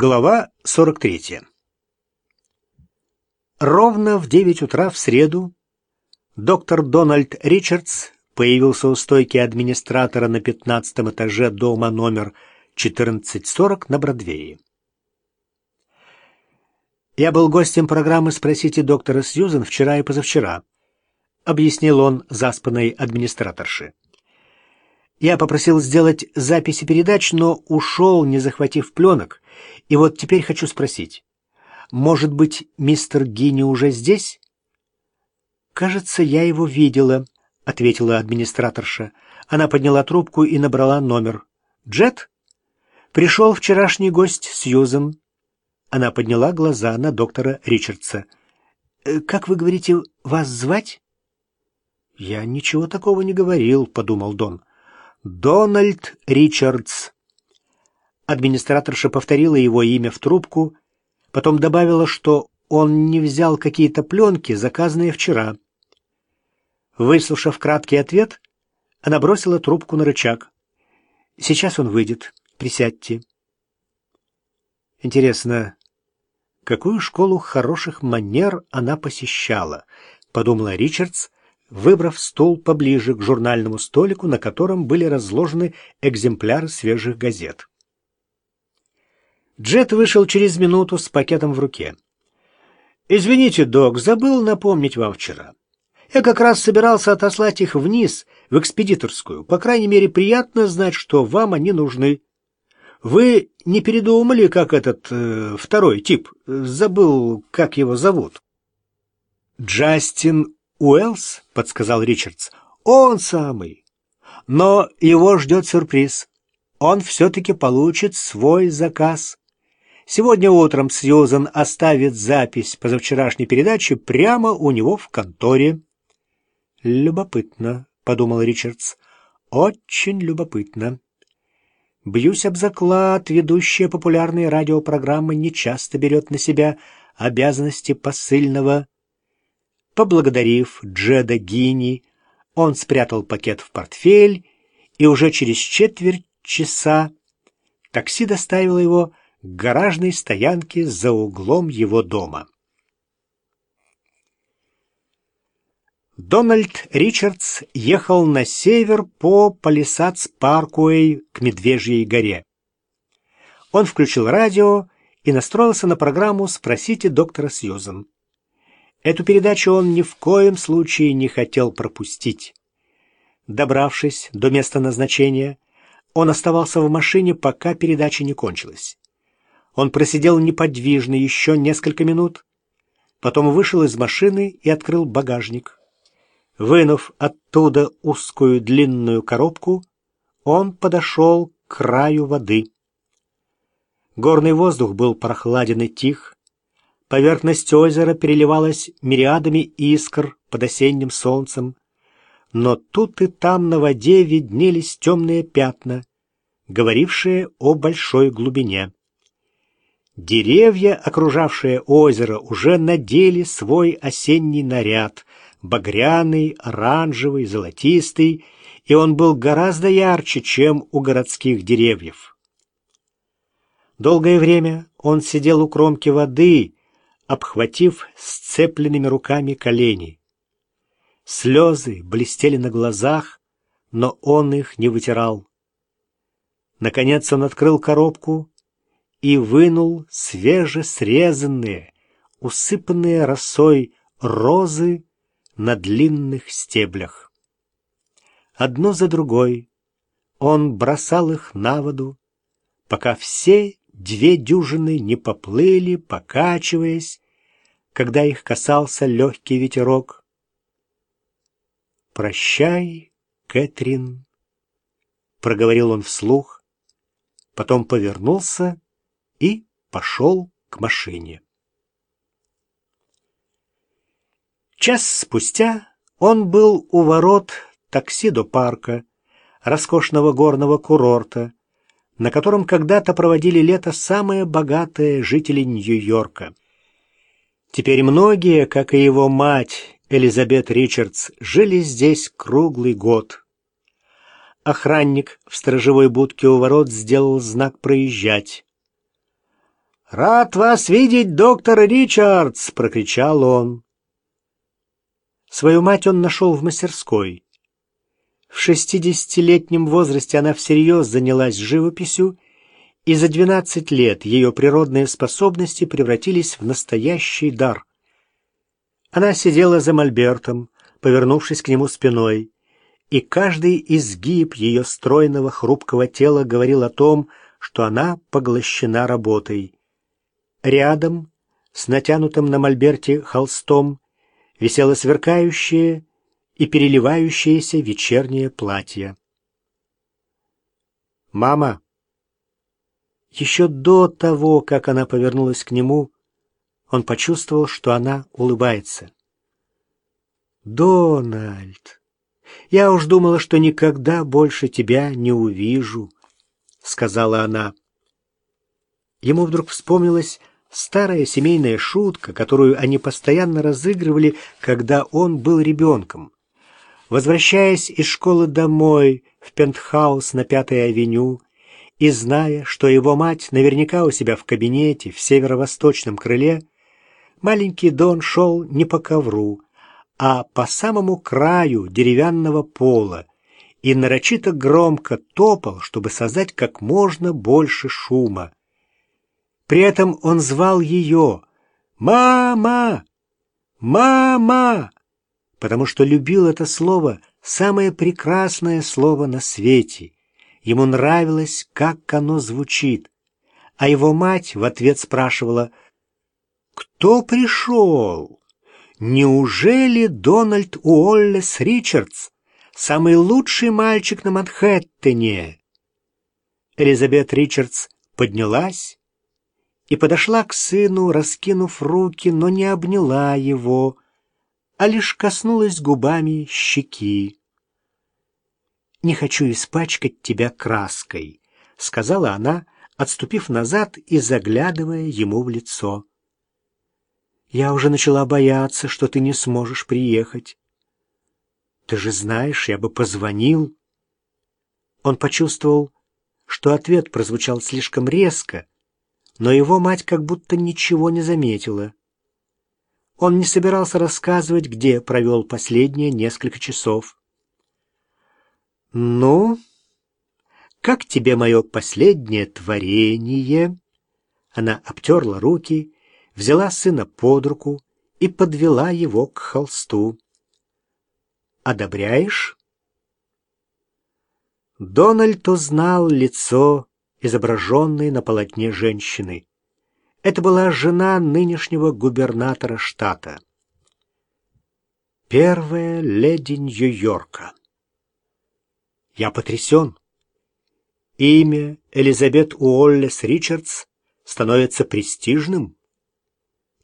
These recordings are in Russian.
Глава 43. Ровно в 9 утра в среду доктор Дональд Ричардс появился у стойки администратора на 15 этаже дома номер 1440 на Бродвее. «Я был гостем программы «Спросите доктора Сьюзен» вчера и позавчера», объяснил он заспанной администраторше. Я попросил сделать записи передач, но ушел, не захватив пленок. И вот теперь хочу спросить. Может быть, мистер Гинни уже здесь? Кажется, я его видела, ответила администраторша. Она подняла трубку и набрала номер. Джет? Пришел вчерашний гость Сьюзен. Она подняла глаза на доктора Ричардса. «Э, «Как вы говорите, вас звать?» «Я ничего такого не говорил», — подумал Дон. Дональд Ричардс. Администраторша повторила его имя в трубку, потом добавила, что он не взял какие-то пленки, заказанные вчера. Выслушав краткий ответ, она бросила трубку на рычаг. «Сейчас он выйдет. Присядьте». Интересно, какую школу хороших манер она посещала, подумала Ричардс, выбрав стул поближе к журнальному столику, на котором были разложены экземпляры свежих газет. Джет вышел через минуту с пакетом в руке. «Извините, док, забыл напомнить вам вчера. Я как раз собирался отослать их вниз, в экспедиторскую. По крайней мере, приятно знать, что вам они нужны. Вы не передумали, как этот э, второй тип? Забыл, как его зовут». «Джастин Уэллс, подсказал Ричардс. Он самый. Но его ждет сюрприз. Он все-таки получит свой заказ. Сегодня утром Сьюзан оставит запись позавчерашней передачи прямо у него в конторе. Любопытно, подумал Ричардс. Очень любопытно. Бьюсь об заклад, ведущая популярные радиопрограммы не часто берет на себя обязанности посыльного Поблагодарив Джеда Гини, он спрятал пакет в портфель, и уже через четверть часа такси доставило его к гаражной стоянке за углом его дома. Дональд Ричардс ехал на север по Палисадс-Паркуэй к Медвежьей горе. Он включил радио и настроился на программу «Спросите доктора Сьюзен». Эту передачу он ни в коем случае не хотел пропустить. Добравшись до места назначения, он оставался в машине, пока передача не кончилась. Он просидел неподвижно еще несколько минут, потом вышел из машины и открыл багажник. Вынув оттуда узкую длинную коробку, он подошел к краю воды. Горный воздух был прохладен и тих, Поверхность озера переливалась мириадами искр под осенним солнцем, но тут и там на воде виднелись темные пятна, говорившие о большой глубине. Деревья, окружавшие озеро, уже надели свой осенний наряд, багряный, оранжевый, золотистый, и он был гораздо ярче, чем у городских деревьев. Долгое время он сидел у кромки воды, обхватив сцепленными руками колени. Слезы блестели на глазах, но он их не вытирал. Наконец он открыл коробку и вынул свежесрезанные, усыпанные росой розы на длинных стеблях. Одно за другой он бросал их на воду, пока все две дюжины не поплыли, покачиваясь, когда их касался легкий ветерок. «Прощай, Кэтрин», — проговорил он вслух, потом повернулся и пошел к машине. Час спустя он был у ворот такси до парка, роскошного горного курорта, на котором когда-то проводили лето самые богатые жители Нью-Йорка. Теперь многие, как и его мать, Элизабет Ричардс, жили здесь круглый год. Охранник в сторожевой будке у ворот сделал знак «Проезжать». «Рад вас видеть, доктор Ричардс!» — прокричал он. Свою мать он нашел в мастерской. В шестидесятилетнем возрасте она всерьез занялась живописью, и за двенадцать лет ее природные способности превратились в настоящий дар. Она сидела за мольбертом, повернувшись к нему спиной, и каждый изгиб ее стройного хрупкого тела говорил о том, что она поглощена работой. Рядом, с натянутым на мольберте холстом, висело сверкающее и переливающееся вечернее платье. «Мама!» Еще до того, как она повернулась к нему, он почувствовал, что она улыбается. «Дональд, я уж думала, что никогда больше тебя не увижу», — сказала она. Ему вдруг вспомнилась старая семейная шутка, которую они постоянно разыгрывали, когда он был ребенком. Возвращаясь из школы домой в пентхаус на Пятой авеню и зная, что его мать наверняка у себя в кабинете в северо-восточном крыле, маленький Дон шел не по ковру, а по самому краю деревянного пола и нарочито громко топал, чтобы создать как можно больше шума. При этом он звал ее «Мама! Мама!», потому что любил это слово, самое прекрасное слово на свете. Ему нравилось, как оно звучит. А его мать в ответ спрашивала «Кто пришел? Неужели Дональд Уоллес Ричардс, самый лучший мальчик на Манхэттене?» Элизабет Ричардс поднялась, и подошла к сыну, раскинув руки, но не обняла его, а лишь коснулась губами щеки. «Не хочу испачкать тебя краской», — сказала она, отступив назад и заглядывая ему в лицо. «Я уже начала бояться, что ты не сможешь приехать. Ты же знаешь, я бы позвонил». Он почувствовал, что ответ прозвучал слишком резко, но его мать как будто ничего не заметила. Он не собирался рассказывать, где провел последние несколько часов. «Ну, как тебе мое последнее творение?» Она обтерла руки, взяла сына под руку и подвела его к холсту. «Одобряешь?» Дональд узнал лицо изображенной на полотне женщины. Это была жена нынешнего губернатора штата. Первая леди Нью-Йорка. Я потрясен. Имя Элизабет Уоллес Ричардс становится престижным.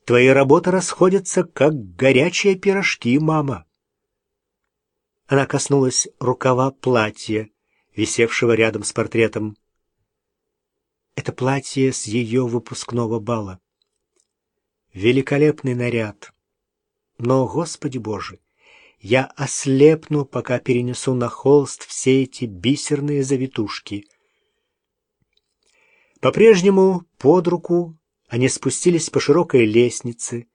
Твои работы расходятся, как горячие пирожки, мама. Она коснулась рукава платья, висевшего рядом с портретом. Это платье с ее выпускного бала. Великолепный наряд. Но, Господи Боже, я ослепну, пока перенесу на холст все эти бисерные завитушки. По-прежнему под руку они спустились по широкой лестнице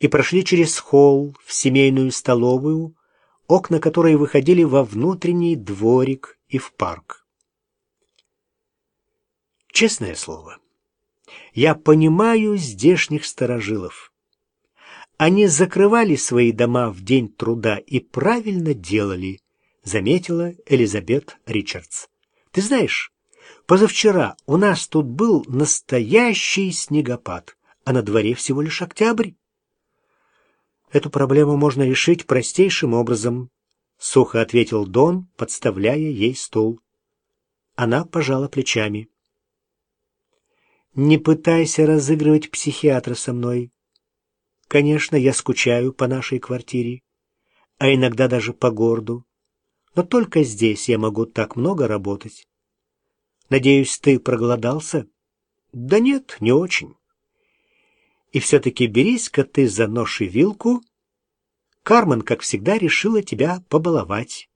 и прошли через холл в семейную столовую, окна которой выходили во внутренний дворик и в парк. Честное слово, я понимаю здешних старожилов. Они закрывали свои дома в день труда и правильно делали, заметила Элизабет Ричардс. Ты знаешь, позавчера у нас тут был настоящий снегопад, а на дворе всего лишь октябрь. Эту проблему можно решить простейшим образом, сухо ответил Дон, подставляя ей стул. Она пожала плечами. Не пытайся разыгрывать психиатра со мной. Конечно, я скучаю по нашей квартире, а иногда даже по городу. Но только здесь я могу так много работать. Надеюсь, ты проголодался? Да нет, не очень. И все-таки берись-ка ты за нож и вилку. Кармен, как всегда, решила тебя побаловать.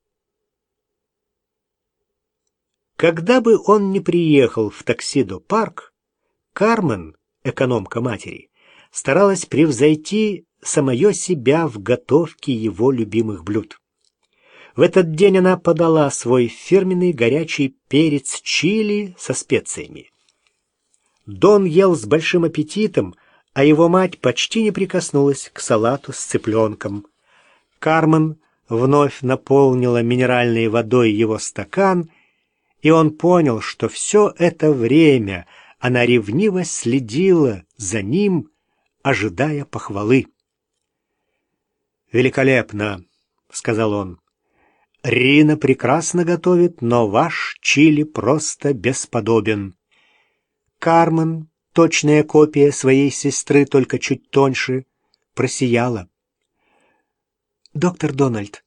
Когда бы он не приехал в такси до парк, Кармен экономка матери, старалась превзойти самое себя в готовке его любимых блюд. В этот день она подала свой фирменный горячий перец чили со специями. Дон ел с большим аппетитом, а его мать почти не прикоснулась к салату с цыпленком. Кармен вновь наполнила минеральной водой его стакан, и он понял, что все это время она ревниво следила за ним, ожидая похвалы. «Великолепно!» — сказал он. «Рина прекрасно готовит, но ваш чили просто бесподобен». Кармен, точная копия своей сестры, только чуть тоньше, просияла. «Доктор Дональд,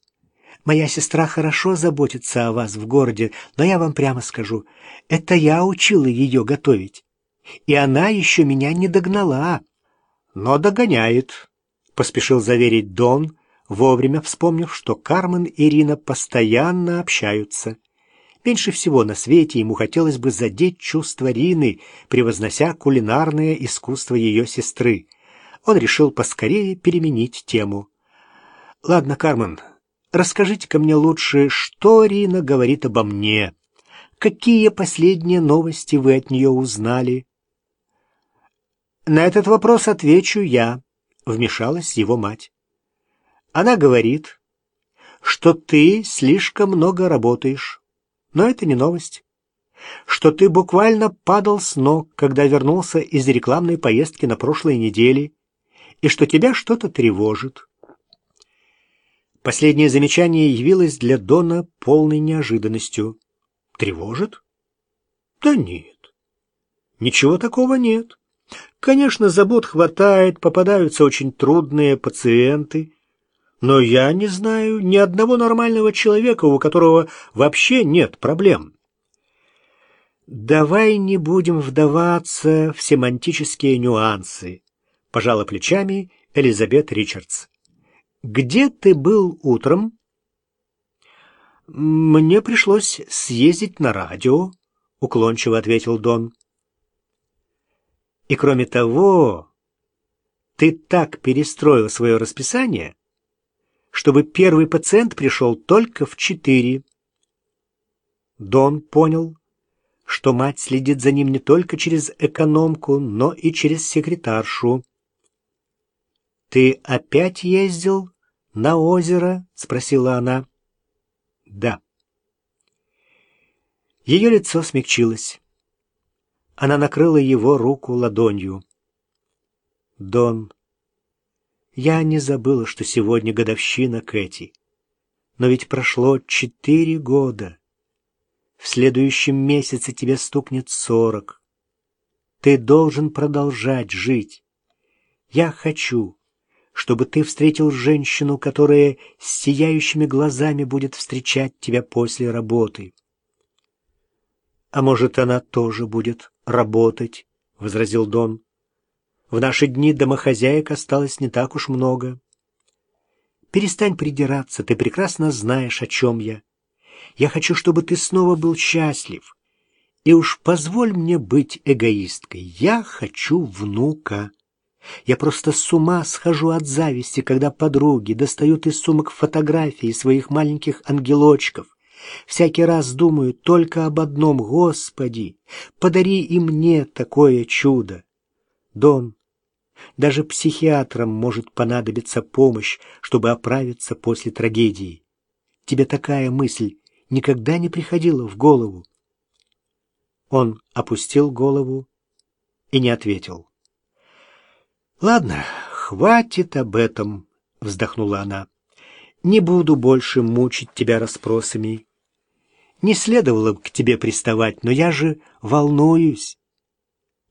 моя сестра хорошо заботится о вас в городе, но я вам прямо скажу, это я учила ее готовить, и она еще меня не догнала». «Но догоняет», — поспешил заверить Дон, вовремя вспомнив, что Кармен и Ирина постоянно общаются. Меньше всего на свете ему хотелось бы задеть чувства Рины, превознося кулинарное искусство ее сестры. Он решил поскорее переменить тему. «Ладно, Кармен, расскажите-ка мне лучше, что Рина говорит обо мне. Какие последние новости вы от нее узнали?» «На этот вопрос отвечу я», — вмешалась его мать. «Она говорит, что ты слишком много работаешь, но это не новость, что ты буквально падал с ног, когда вернулся из рекламной поездки на прошлой неделе, и что тебя что-то тревожит. Последнее замечание явилось для Дона полной неожиданностью. Тревожит? Да нет. Ничего такого нет. Конечно, забот хватает, попадаются очень трудные пациенты, но я не знаю ни одного нормального человека, у которого вообще нет проблем. Давай не будем вдаваться в семантические нюансы, пожала плечами Элизабет Ричардс. Где ты был утром? Мне пришлось съездить на радио, уклончиво ответил Дон. И кроме того, ты так перестроил свое расписание, чтобы первый пациент пришел только в четыре. Дон понял, что мать следит за ним не только через экономку, но и через секретаршу. «Ты опять ездил на озеро?» — спросила она. «Да». Ее лицо смягчилось. Она накрыла его руку ладонью. «Дон, я не забыла, что сегодня годовщина Кэти. Но ведь прошло четыре года. В следующем месяце тебе стукнет сорок. Ты должен продолжать жить. Я хочу, чтобы ты встретил женщину, которая с сияющими глазами будет встречать тебя после работы. А может, она тоже будет работать, — возразил Дон. В наши дни домохозяек осталось не так уж много. Перестань придираться, ты прекрасно знаешь, о чем я. Я хочу, чтобы ты снова был счастлив. И уж позволь мне быть эгоисткой. Я хочу внука. Я просто с ума схожу от зависти, когда подруги достают из сумок фотографии своих маленьких ангелочков. Всякий раз думаю только об одном, Господи, подари и мне такое чудо. Дон, даже психиатрам может понадобиться помощь, чтобы оправиться после трагедии. Тебе такая мысль никогда не приходила в голову? Он опустил голову и не ответил. «Ладно, хватит об этом», — вздохнула она. «Не буду больше мучить тебя расспросами. Не следовало к тебе приставать, но я же волнуюсь.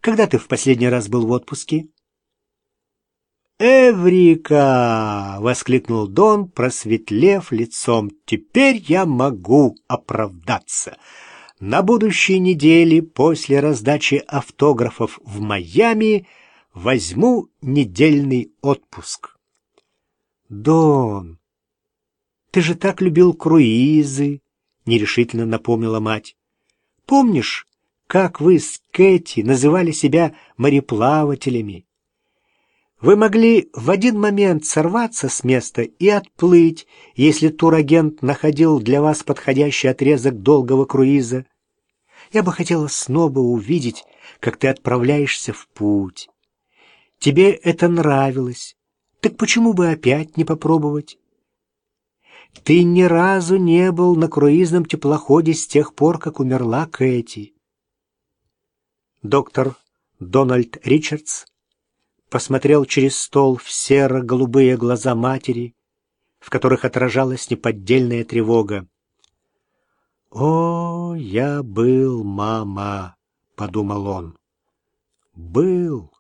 Когда ты в последний раз был в отпуске?» «Эврика!» — воскликнул Дон, просветлев лицом. «Теперь я могу оправдаться. На будущей неделе после раздачи автографов в Майами возьму недельный отпуск». «Дон, ты же так любил круизы!» — нерешительно напомнила мать. «Помнишь, как вы с Кэти называли себя мореплавателями. Вы могли в один момент сорваться с места и отплыть, если турагент находил для вас подходящий отрезок долгого круиза. Я бы хотела снова увидеть, как ты отправляешься в путь. Тебе это нравилось. Так почему бы опять не попробовать? Ты ни разу не был на круизном теплоходе с тех пор, как умерла Кэти. Доктор Дональд Ричардс посмотрел через стол в серо-голубые глаза матери, в которых отражалась неподдельная тревога. «О, я был, мама!» — подумал он. «Был!»